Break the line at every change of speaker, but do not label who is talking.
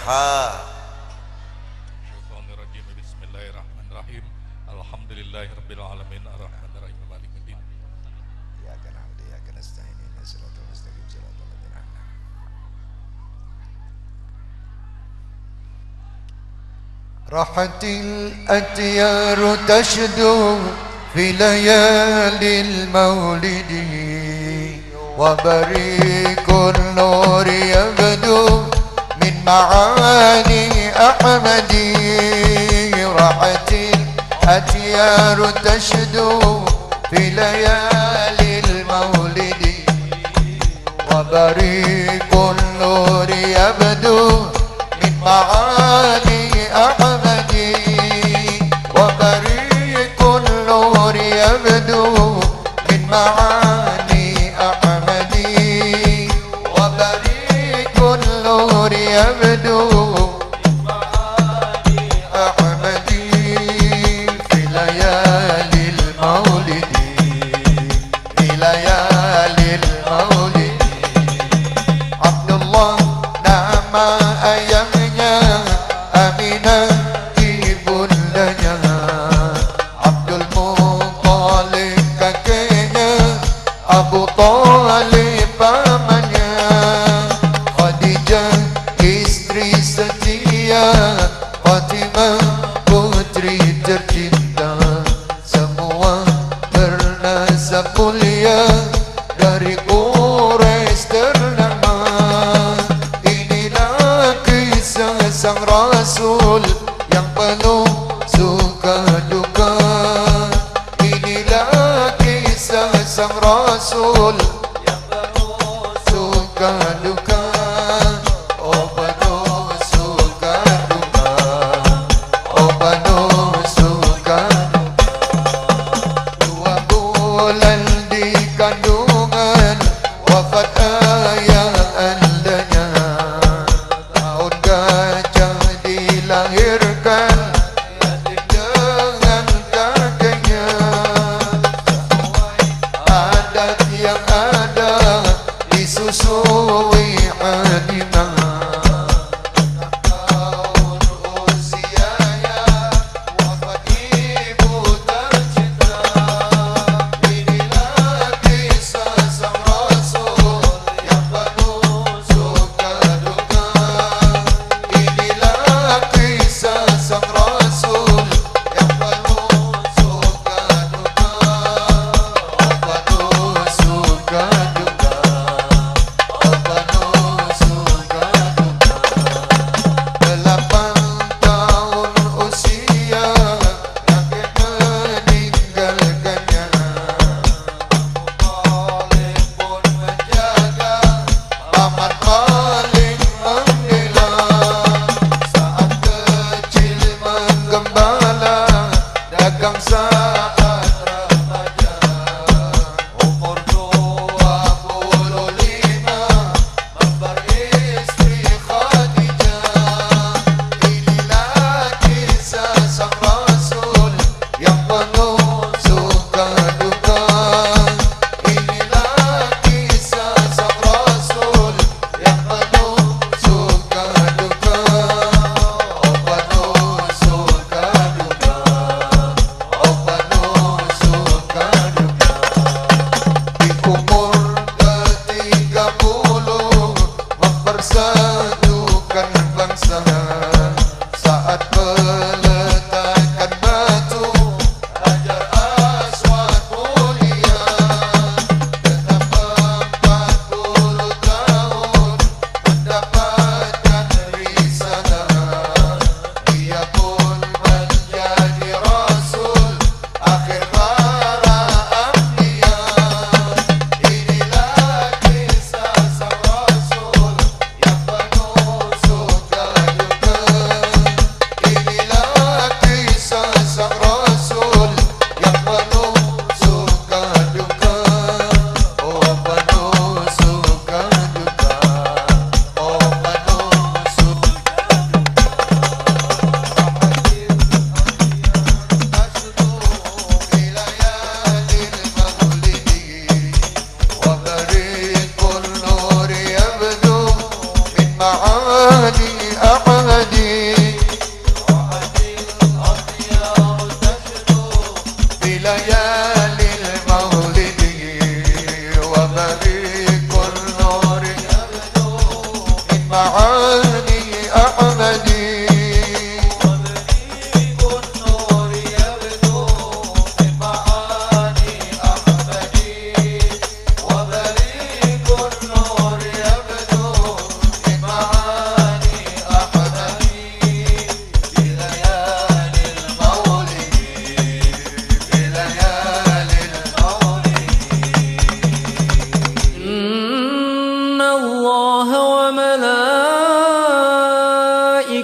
الفاتحة
الشيطان الرجيم. بسم الله الرحمن الرحيم. الحمد لله رب العالمين. الرحمن الرحيم. مالك الدين.
إياك نعبد وإياك نستعين. اهدنا الصراط المستقيم صراط الذين أنعمت راحت الأتيار تشدو في ليالي المولد. وبريق النور يبدو معاني أحمد راحت الأتيار تشدو في ليالي المولد وبريق النور يبدو من معاني النور يبدو Rasul Yang penuh suka duka. Inilah kisah sang Rasul Yang penuh suka duka. Oh penuh suka duka. Oh penuh suka Dua bulan di kandungan Wafat ayah adat yang ada disusui
adinah